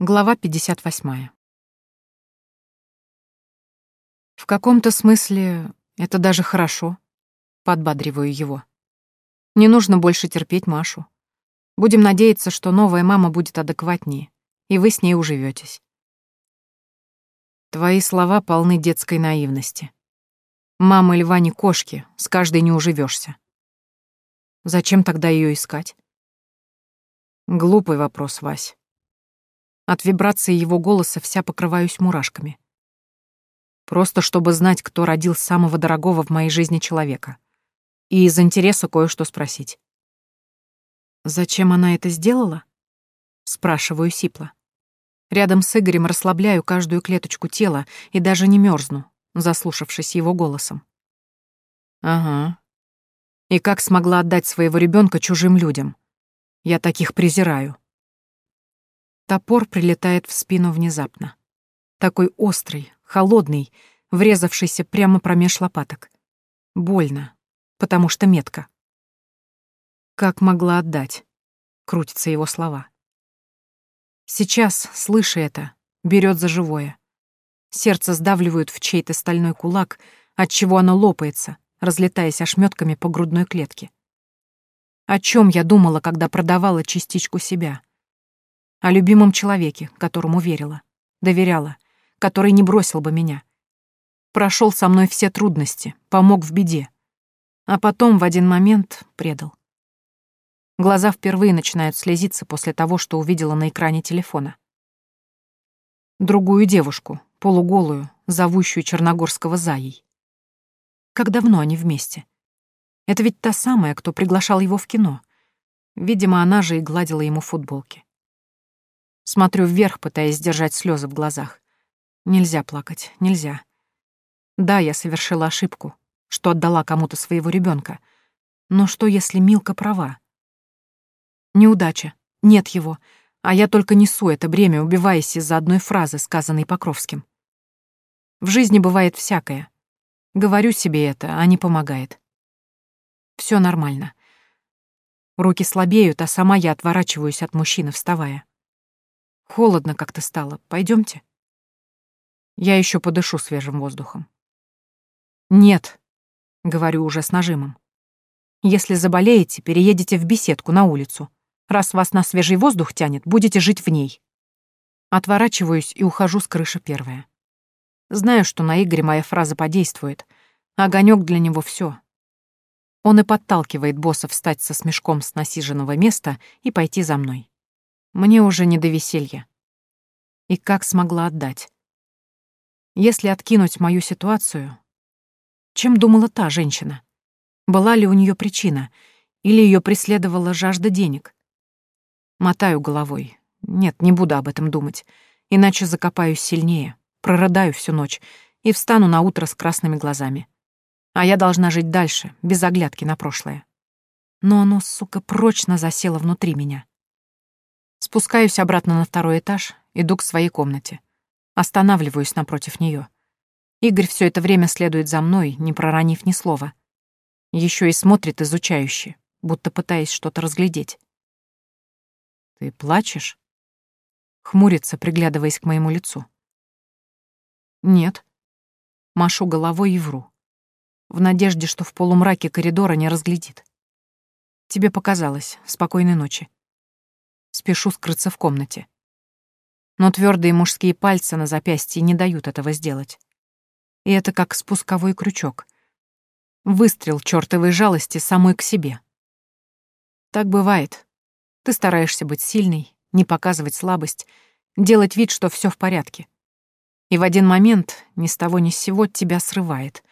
Глава 58. В каком-то смысле это даже хорошо, подбадриваю его. Не нужно больше терпеть Машу. Будем надеяться, что новая мама будет адекватнее, и вы с ней уживетесь. Твои слова полны детской наивности. Мама льва не кошки, с каждой не уживешься. Зачем тогда ее искать? Глупый вопрос, Вась. От вибрации его голоса вся покрываюсь мурашками. Просто чтобы знать, кто родил самого дорогого в моей жизни человека. И из интереса кое-что спросить. «Зачем она это сделала?» Спрашиваю сипло. Рядом с Игорем расслабляю каждую клеточку тела и даже не мерзну, заслушавшись его голосом. «Ага. И как смогла отдать своего ребенка чужим людям? Я таких презираю». Топор прилетает в спину внезапно. Такой острый, холодный, врезавшийся прямо промеж лопаток. Больно, потому что метка. Как могла отдать? Крутятся его слова. Сейчас, слыша это, берет за живое. Сердце сдавливают в чей-то стальной кулак, отчего оно лопается, разлетаясь ошметками по грудной клетке. О чем я думала, когда продавала частичку себя? О любимом человеке, которому верила, доверяла, который не бросил бы меня. Прошел со мной все трудности, помог в беде, а потом в один момент предал. Глаза впервые начинают слезиться после того, что увидела на экране телефона. Другую девушку, полуголую, зовущую Черногорского Заей. Как давно они вместе? Это ведь та самая, кто приглашал его в кино. Видимо, она же и гладила ему футболки. Смотрю вверх, пытаясь сдержать слезы в глазах. Нельзя плакать, нельзя. Да, я совершила ошибку, что отдала кому-то своего ребенка. Но что, если Милка права? Неудача. Нет его. А я только несу это бремя, убиваясь из-за одной фразы, сказанной Покровским. В жизни бывает всякое. Говорю себе это, а не помогает. Все нормально. Руки слабеют, а сама я отворачиваюсь от мужчины, вставая. Холодно как-то стало. Пойдемте. Я еще подышу свежим воздухом. Нет, говорю уже с нажимом. Если заболеете, переедете в беседку на улицу. Раз вас на свежий воздух тянет, будете жить в ней. Отворачиваюсь и ухожу с крыши первая. Знаю, что на Игоре моя фраза подействует. Огонек для него все. Он и подталкивает босса встать со смешком с насиженного места и пойти за мной. Мне уже не до веселья. И как смогла отдать? Если откинуть мою ситуацию, чем думала та женщина? Была ли у нее причина? Или ее преследовала жажда денег? Мотаю головой. Нет, не буду об этом думать, иначе закопаюсь сильнее, прорыдаю всю ночь и встану на утро с красными глазами. А я должна жить дальше, без оглядки на прошлое. Но оно, сука, прочно засело внутри меня. Спускаюсь обратно на второй этаж, иду к своей комнате. Останавливаюсь напротив нее. Игорь все это время следует за мной, не проронив ни слова. Еще и смотрит изучающе, будто пытаясь что-то разглядеть. «Ты плачешь?» Хмурится, приглядываясь к моему лицу. «Нет». Машу головой и вру. В надежде, что в полумраке коридора не разглядит. «Тебе показалось. Спокойной ночи» спешу скрыться в комнате. Но твердые мужские пальцы на запястье не дают этого сделать. И это как спусковой крючок. Выстрел чертовой жалости самой к себе. Так бывает. Ты стараешься быть сильной, не показывать слабость, делать вид, что все в порядке. И в один момент ни с того ни с сего тебя срывает.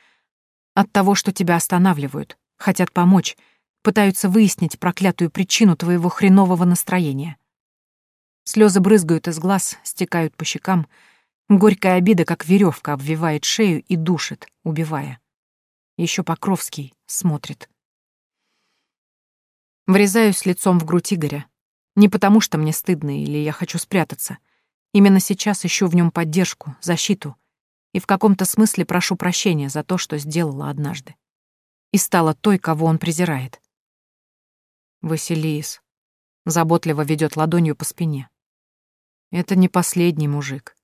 От того, что тебя останавливают, хотят помочь — пытаются выяснить проклятую причину твоего хренового настроения. Слезы брызгают из глаз, стекают по щекам. Горькая обида, как веревка, обвивает шею и душит, убивая. Еще Покровский смотрит. Врезаюсь лицом в грудь Игоря. Не потому, что мне стыдно или я хочу спрятаться. Именно сейчас ищу в нем поддержку, защиту и в каком-то смысле прошу прощения за то, что сделала однажды. И стала той, кого он презирает. Василис. Заботливо ведет ладонью по спине. Это не последний мужик.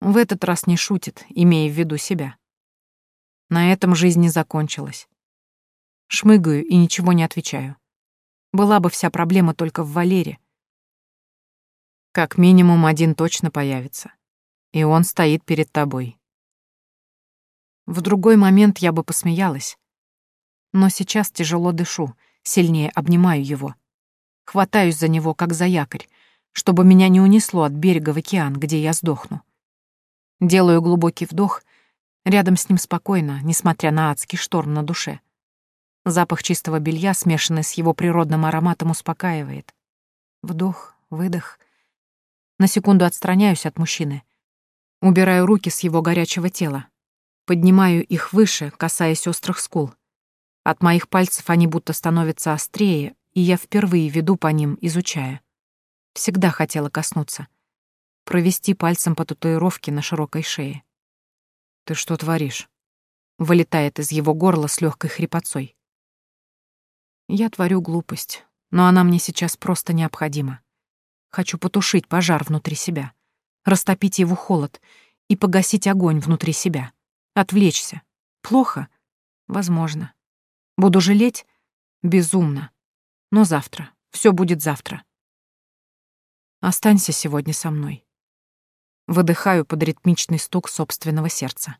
В этот раз не шутит, имея в виду себя. На этом жизнь не закончилась. Шмыгаю и ничего не отвечаю. Была бы вся проблема только в Валере. Как минимум один точно появится. И он стоит перед тобой. В другой момент я бы посмеялась. Но сейчас тяжело дышу, сильнее обнимаю его. Хватаюсь за него, как за якорь, чтобы меня не унесло от берега в океан, где я сдохну. Делаю глубокий вдох, рядом с ним спокойно, несмотря на адский шторм на душе. Запах чистого белья, смешанный с его природным ароматом, успокаивает. Вдох, выдох. На секунду отстраняюсь от мужчины. Убираю руки с его горячего тела. Поднимаю их выше, касаясь острых скул. От моих пальцев они будто становятся острее, и я впервые веду по ним, изучая. Всегда хотела коснуться. Провести пальцем по татуировке на широкой шее. «Ты что творишь?» Вылетает из его горла с легкой хрипотцой. Я творю глупость, но она мне сейчас просто необходима. Хочу потушить пожар внутри себя, растопить его холод и погасить огонь внутри себя, отвлечься. Плохо? Возможно. Буду жалеть? Безумно. Но завтра. Все будет завтра. Останься сегодня со мной. Выдыхаю под ритмичный стук собственного сердца.